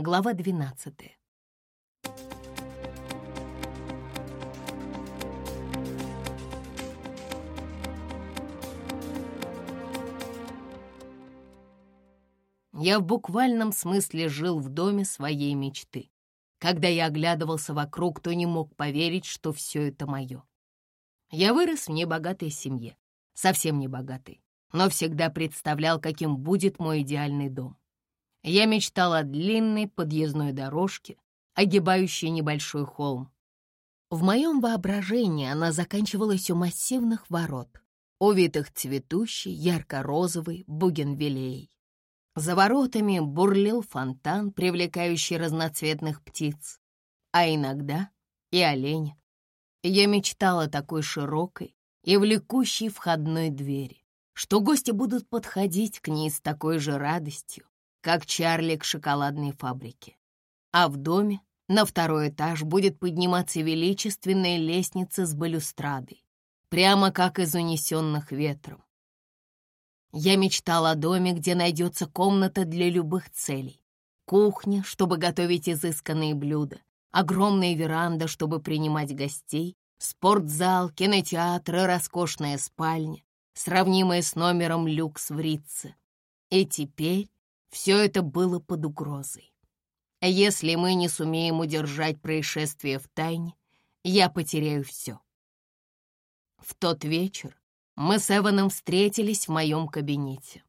Глава 12. Я в буквальном смысле жил в доме своей мечты. Когда я оглядывался вокруг, то не мог поверить, что все это мое. Я вырос в небогатой семье, совсем небогатой, но всегда представлял, каким будет мой идеальный дом. Я мечтал о длинной подъездной дорожке, огибающей небольшой холм. В моем воображении она заканчивалась у массивных ворот, увитых цветущей, ярко-розовой бугенвиллеей. За воротами бурлил фонтан, привлекающий разноцветных птиц, а иногда и оленя. Я мечтала о такой широкой и влекущей входной двери, что гости будут подходить к ней с такой же радостью, как Чарли к шоколадной фабрике. А в доме на второй этаж будет подниматься величественная лестница с балюстрадой, прямо как из унесенных ветром. Я мечтал о доме, где найдется комната для любых целей, кухня, чтобы готовить изысканные блюда, огромная веранда, чтобы принимать гостей, спортзал, кинотеатр и роскошная спальня, сравнимая с номером люкс в Ритце. И теперь все это было под угрозой. А если мы не сумеем удержать происшествие в тайне, я потеряю все. В тот вечер мы с Эваном встретились в моем кабинете.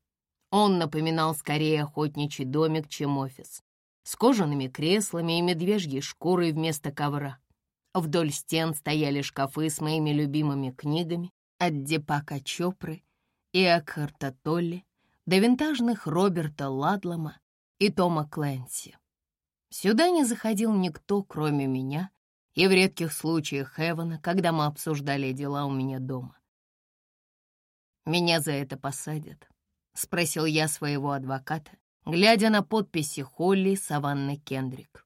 Он напоминал скорее охотничий домик, чем офис, с кожаными креслами и медвежьей шкурой вместо ковра. Вдоль стен стояли шкафы с моими любимыми книгами от Депака Чопры и Экхарта Толли до винтажных Роберта Ладлома и Тома Клэнси. Сюда не заходил никто, кроме меня, и в редких случаях Эвана, когда мы обсуждали дела у меня дома. «Меня за это посадят?» — спросил я своего адвоката, глядя на подписи Холли Саванны Кендрик.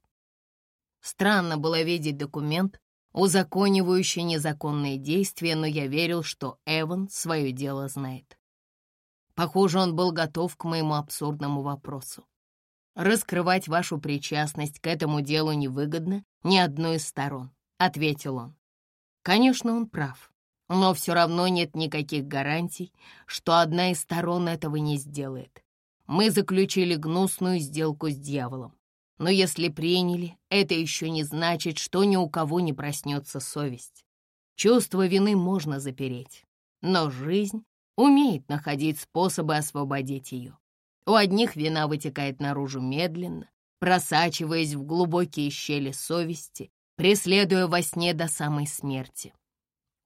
Странно было видеть документ, узаконивающий незаконные действия, но я верил, что Эван свое дело знает. Похоже, он был готов к моему абсурдному вопросу. «Раскрывать вашу причастность к этому делу невыгодно ни одной из сторон», — ответил он. Конечно, он прав, но все равно нет никаких гарантий, что одна из сторон этого не сделает. Мы заключили гнусную сделку с дьяволом. Но если приняли, это еще не значит, что ни у кого не проснется совесть. Чувство вины можно запереть, но жизнь умеет находить способы освободить ее. У одних вина вытекает наружу медленно, просачиваясь в глубокие щели совести, преследуя во сне до самой смерти.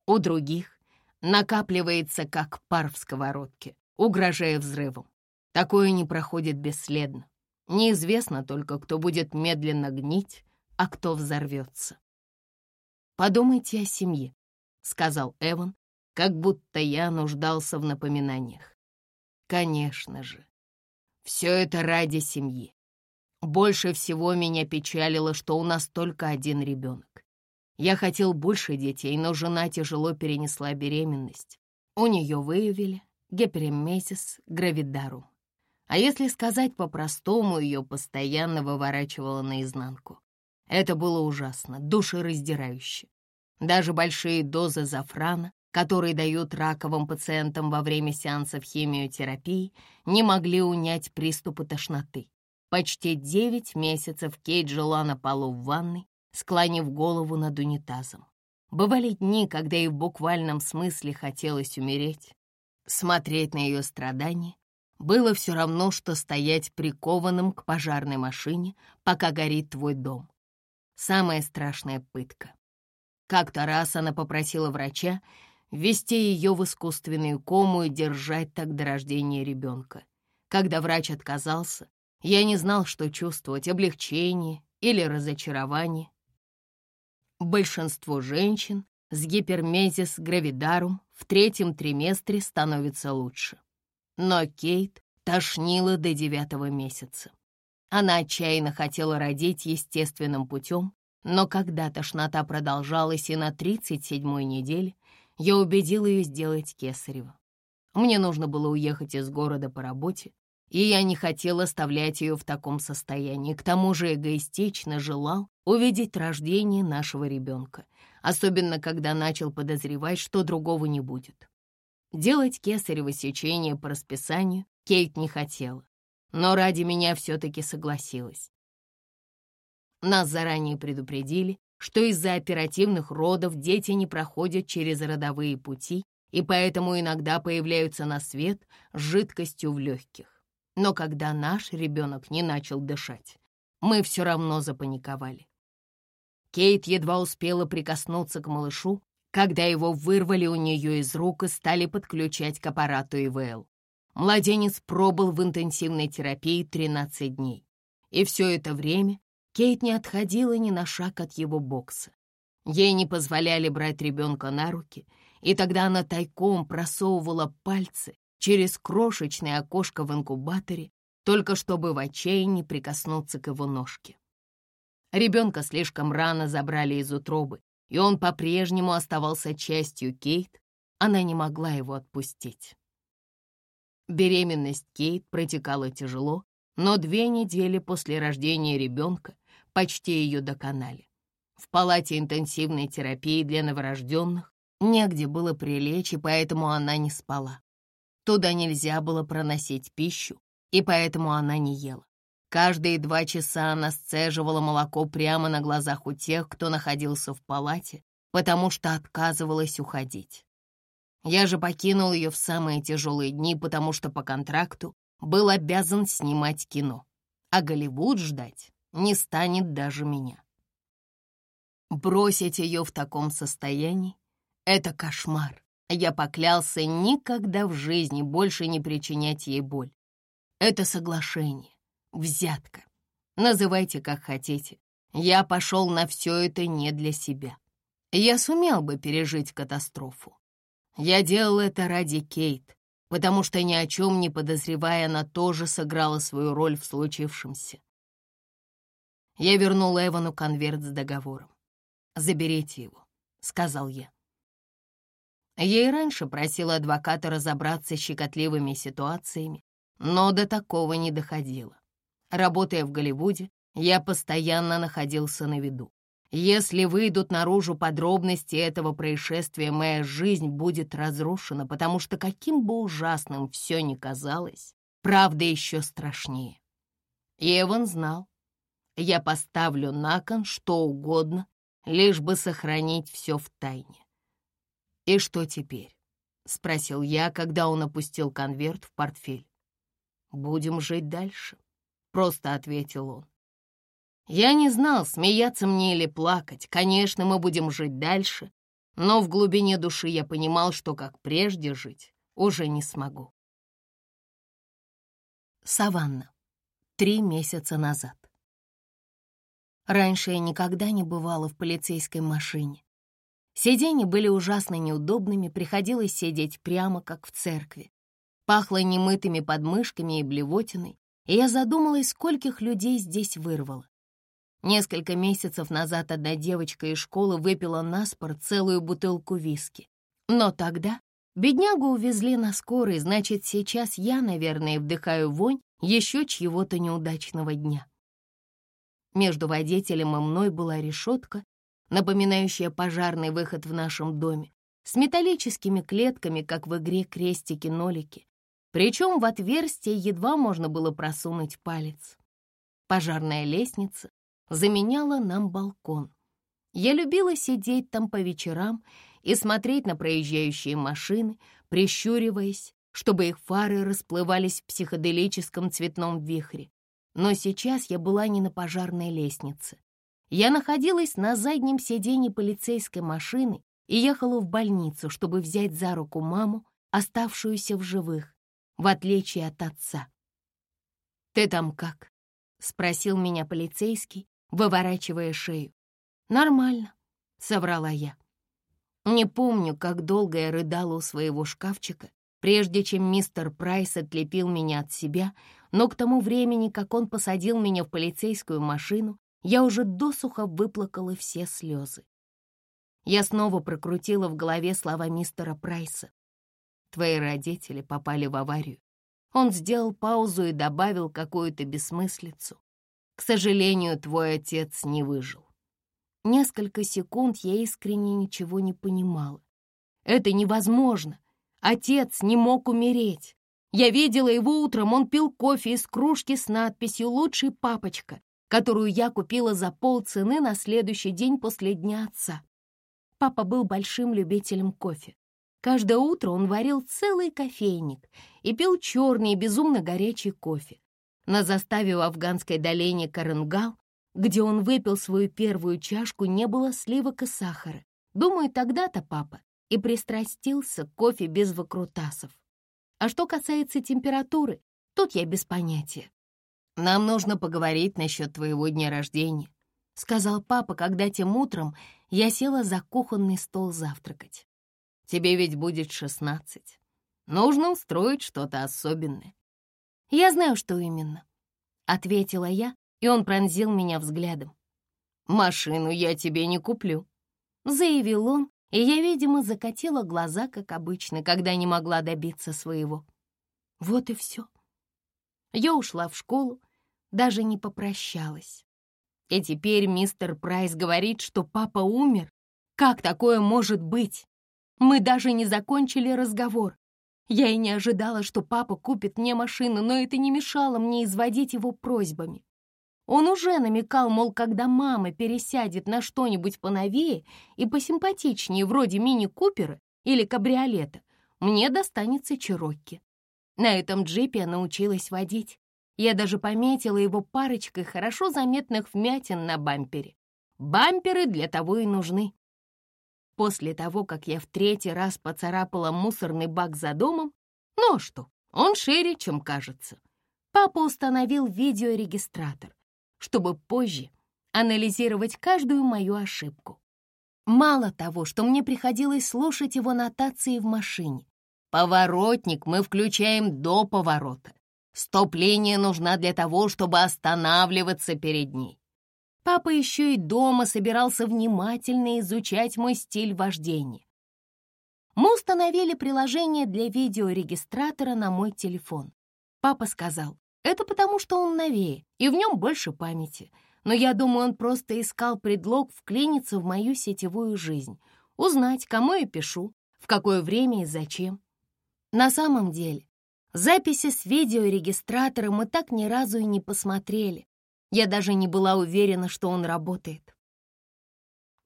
У других накапливается, как пар в сковородке, угрожая взрывом. Такое не проходит бесследно. Неизвестно только, кто будет медленно гнить, а кто взорвется. «Подумайте о семье», — сказал Эван, как будто я нуждался в напоминаниях. Конечно же, все это ради семьи. Больше всего меня печалило, что у нас только один ребенок. Я хотел больше детей, но жена тяжело перенесла беременность. У нее выявили гиперемезис гравидарум. А если сказать по-простому, ее постоянно выворачивало наизнанку. Это было ужасно, душераздирающе. Даже большие дозы зафрана которые дают раковым пациентам во время сеансов химиотерапии, не могли унять приступы тошноты. Почти девять месяцев Кейт жила на полу в ванной, склонив голову над унитазом. Бывали дни, когда ей в буквальном смысле хотелось умереть. Смотреть на ее страдания было все равно, что стоять прикованным к пожарной машине, пока горит твой дом. Самая страшная пытка. Как-то раз она попросила врача ввести ее в искусственную кому и держать так до рождения ребенка. Когда врач отказался, я не знал, что чувствовать, облегчение или разочарование. Большинство женщин с гипермезис гравидарум в третьем триместре становится лучше. Но Кейт тошнила до девятого месяца. Она отчаянно хотела родить естественным путем, но когда тошнота продолжалась и на 37-й неделе, я убедил ее сделать кесарево. Мне нужно было уехать из города по работе, и я не хотел оставлять ее в таком состоянии. К тому же эгоистично желал увидеть рождение нашего ребенка, особенно когда начал подозревать, что другого не будет. Делать кесарево сечение по расписанию Кейт не хотела, но ради меня все-таки согласилась. Нас заранее предупредили, что из-за оперативных родов дети не проходят через родовые пути и поэтому иногда появляются на свет жидкостью в легких. Но когда наш ребенок не начал дышать, мы все равно запаниковали. Кейт едва успела прикоснуться к малышу, когда его вырвали у нее из рук и стали подключать к аппарату ИВЛ. Младенец пробыл в интенсивной терапии 13 дней. И все это время Кейт не отходила ни на шаг от его бокса. Ей не позволяли брать ребенка на руки, и тогда она тайком просовывала пальцы через крошечное окошко в инкубаторе, только чтобы в отчаянии прикоснуться к его ножке. Ребенка слишком рано забрали из утробы, и он по-прежнему оставался частью Кейт, она не могла его отпустить. Беременность Кейт протекала тяжело, но две недели после рождения ребенка почти ее доконали. В палате интенсивной терапии для новорожденных негде было прилечь, и поэтому она не спала. Туда нельзя было проносить пищу, и поэтому она не ела. Каждые два часа она сцеживала молоко прямо на глазах у тех, кто находился в палате, потому что отказывалась уходить. Я же покинул ее в самые тяжелые дни, потому что по контракту был обязан снимать кино, а Голливуд ждать не станет даже меня. Бросить ее в таком состоянии — это кошмар. Я поклялся никогда в жизни больше не причинять ей боль. Это соглашение, взятка. Называйте как хотите. Я пошел на все это не для себя. Я сумел бы пережить катастрофу. Я делал это ради Кейт, потому что ни о чем не подозревая, она тоже сыграла свою роль в случившемся. Я вернул Эвану конверт с договором. «Заберите его», — сказал я. Я и раньше просила адвоката разобраться с щекотливыми ситуациями, но до такого не доходило. Работая в Голливуде, я постоянно находился на виду. Если выйдут наружу подробности этого происшествия, моя жизнь будет разрушена, потому что каким бы ужасным все ни казалось, правда еще страшнее. Эван знал, я поставлю на кон что угодно, лишь бы сохранить все в тайне. «И что теперь?» — спросил я, когда он опустил конверт в портфель. «Будем жить дальше», — просто ответил он. Я не знал, смеяться мне или плакать. Конечно, мы будем жить дальше, но в глубине души я понимал, что как прежде жить уже не смогу. Саванна. Три месяца назад. Раньше я никогда не бывала в полицейской машине. Сиденья были ужасно неудобными, приходилось сидеть прямо, как в церкви. Пахло немытыми подмышками и блевотиной, и я задумалась, скольких людей здесь вырвало. Несколько месяцев назад одна девочка из школы выпила на спор целую бутылку виски. Но тогда беднягу увезли на скорой, значит, сейчас я, наверное, вдыхаю вонь еще чьего-то неудачного дня. Между водителем и мной была решетка, напоминающая пожарный выход в нашем доме, с металлическими клетками, как в игре крестики-нолики. Причем в отверстие едва можно было просунуть палец. Пожарная лестница заменяла нам балкон. Я любила сидеть там по вечерам и смотреть на проезжающие машины, прищуриваясь, чтобы их фары расплывались в психоделическом цветном вихре. Но сейчас я была не на пожарной лестнице. Я находилась на заднем сиденье полицейской машины и ехала в больницу, чтобы взять за руку маму, оставшуюся в живых, в отличие от отца. «Ты там как?» — спросил меня полицейский, выворачивая шею. «Нормально», — соврала я. Не помню, как долго я рыдала у своего шкафчика, прежде чем мистер Прайс отлепил меня от себя, но к тому времени, как он посадил меня в полицейскую машину, я уже досуха выплакала все слезы. Я снова прокрутила в голове слова мистера Прайса. Твои родители попали в аварию. Он сделал паузу и добавил какую-то бессмыслицу. К сожалению, твой отец не выжил. Несколько секунд я искренне ничего не понимала. Это невозможно. Отец не мог умереть. Я видела его утром, он пил кофе из кружки с надписью «Лучший папочка», которую я купила за полцены на следующий день после Дня Отца. Папа был большим любителем кофе. Каждое утро он варил целый кофейник и пил черный и безумно горячий кофе. На заставе в афганской долине Каренгал, где он выпил свою первую чашку, не было сливок и сахара. Думаю, тогда-то папа и пристрастился к кофе без выкрутасов. А что касается температуры, тут я без понятия. «Нам нужно поговорить насчет твоего дня рождения», — сказал папа, когда тем утром я села за кухонный стол завтракать. «Тебе ведь будет шестнадцать. Нужно устроить что-то особенное». «Я знаю, что именно», — ответила я, и он пронзил меня взглядом. «Машину я тебе не куплю», — заявил он, и я, видимо, закатила глаза, как обычно, когда не могла добиться своего. Вот и все. Я ушла в школу, даже не попрощалась. И теперь мистер Прайс говорит, что папа умер. Как такое может быть? Мы даже не закончили разговор. Я и не ожидала, что папа купит мне машину, но это не мешало мне изводить его просьбами. Он уже намекал, мол, когда мама пересядет на что-нибудь поновее и посимпатичнее, вроде мини-купера или кабриолета, мне достанется Чирокки. На этом джипе я научилась водить. Я даже пометила его парочкой хорошо заметных вмятин на бампере. Бамперы для того и нужны. После того, как я в третий раз поцарапала мусорный бак за домом, ну а что, он шире, чем кажется. Папа установил видеорегистратор чтобы позже анализировать каждую мою ошибку. Мало того, что мне приходилось слушать его нотации в машине. Поворотник мы включаем до поворота. Стоп-линия нужна для того, чтобы останавливаться перед ней. Папа еще и дома собирался внимательно изучать мой стиль вождения. Мы установили приложение для видеорегистратора на мой телефон. Папа сказал, это потому, что он новее, и в нем больше памяти. Но я думаю, он просто искал предлог вклиниться в мою сетевую жизнь, узнать, кому я пишу, в какое время и зачем. На самом деле, записи с видеорегистратора мы так ни разу и не посмотрели. Я даже не была уверена, что он работает.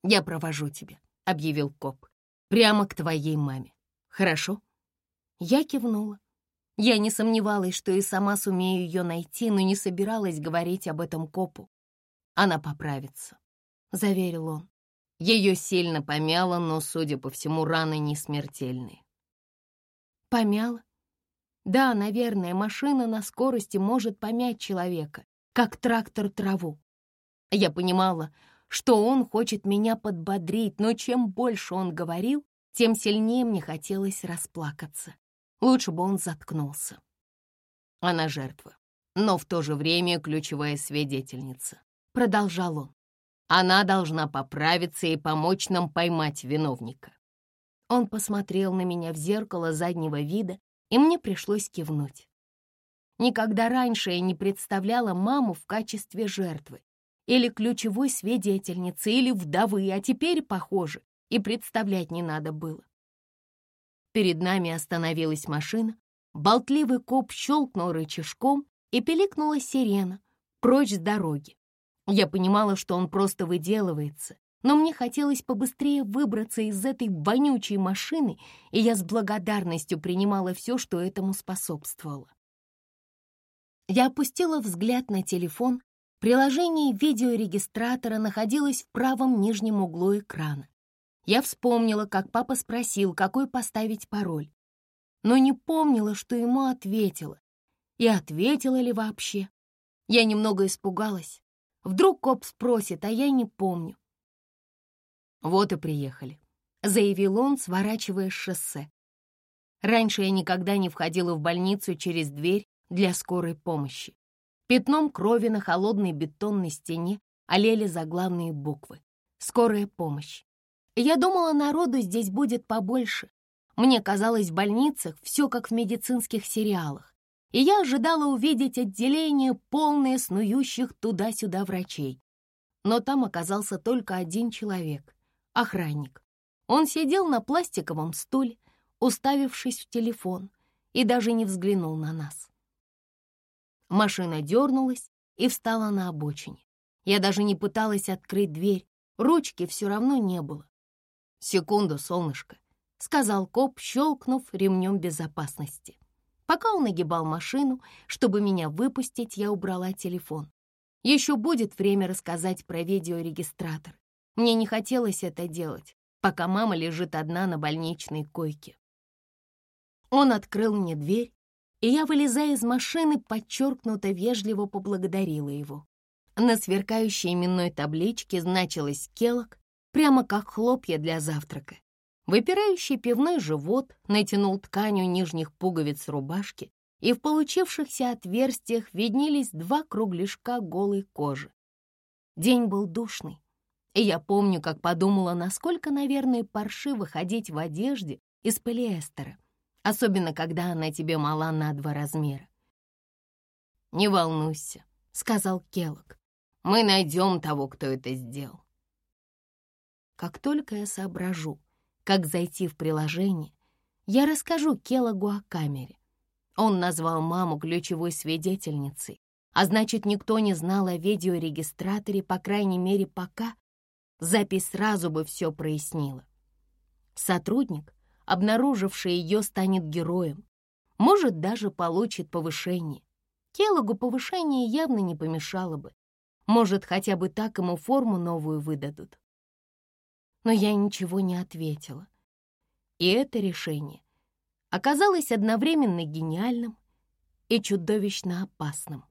«Я провожу тебя», — объявил коп, — «прямо к твоей маме. Хорошо?» Я кивнула. Я не сомневалась, что и сама сумею ее найти, но не собиралась говорить об этом копу. Она поправится, — заверил он. Ее сильно помяло, но, судя по всему, раны не смертельные. Помяло? Да, наверное, машина на скорости может помять человека, как трактор траву. Я понимала, что он хочет меня подбодрить, но чем больше он говорил, тем сильнее мне хотелось расплакаться. Лучше бы он заткнулся. Она жертва, но в то же время ключевая свидетельница. Продолжал он. Она должна поправиться и помочь нам поймать виновника. Он посмотрел на меня в зеркало заднего вида, и мне пришлось кивнуть. Никогда раньше я не представляла маму в качестве жертвы или ключевой свидетельницы, или вдовы, а теперь, похоже, и представлять не надо было. Перед нами остановилась машина, болтливый коп щелкнул рычажком и пиликнула сирена, прочь с дороги. Я понимала, что он просто выделывается, но мне хотелось побыстрее выбраться из этой вонючей машины, и я с благодарностью принимала все, что этому способствовало. Я опустила взгляд на телефон. Приложение видеорегистратора находилось в правом нижнем углу экрана. Я вспомнила, как папа спросил, какой поставить пароль, но не помнила, что ему ответила. И ответила ли вообще. Я немного испугалась. Вдруг коп спросит, а я не помню. «Вот и приехали», — заявил он, сворачивая шоссе. Раньше я никогда не входила в больницу через дверь для скорой помощи. Пятном крови на холодной бетонной стене олели заглавные буквы. «Скорая помощь». Я думала, народу здесь будет побольше. Мне казалось, в больницах все как в медицинских сериалах. и я ожидала увидеть отделение, полное снующих туда-сюда врачей. Но там оказался только один человек — охранник. Он сидел на пластиковом стуле, уставившись в телефон, и даже не взглянул на нас. Машина дернулась и встала на обочине. Я даже не пыталась открыть дверь, ручки все равно не было. «Секунду, солнышко», — сказал коп, щелкнув ремнем безопасности. Пока он нагибал машину, чтобы меня выпустить, я убрала телефон. Еще будет время рассказать про видеорегистратор. Мне не хотелось это делать, пока мама лежит одна на больничной койке. Он открыл мне дверь, и я, вылезая из машины, подчеркнуто вежливо поблагодарила его. На сверкающей именной табличке значилось «Келок», прямо как хлопья для завтрака. Выпирающий пивной живот натянул тканью нижних пуговиц рубашки, и в получившихся отверстиях виднелись два кругляшка голой кожи. День был душный, и я помню, как подумала, насколько, наверное, паршиво ходить в одежде из полиэстера, особенно когда она тебе мала на два размера. «Не волнуйся», — сказал Келлог. «Мы найдем того, кто это сделал». Как только я соображу, как зайти в приложение, я расскажу Келлогу о камере. Он назвал маму ключевой свидетельницей, а значит, никто не знал о видеорегистраторе, по крайней мере, пока. Запись сразу бы все прояснила. Сотрудник, обнаруживший ее, станет героем. Может, даже получит повышение. Келлогу повышение явно не помешало бы. Может, хотя бы так ему форму новую выдадут но я ничего не ответила. И это решение оказалось одновременно гениальным и чудовищно опасным.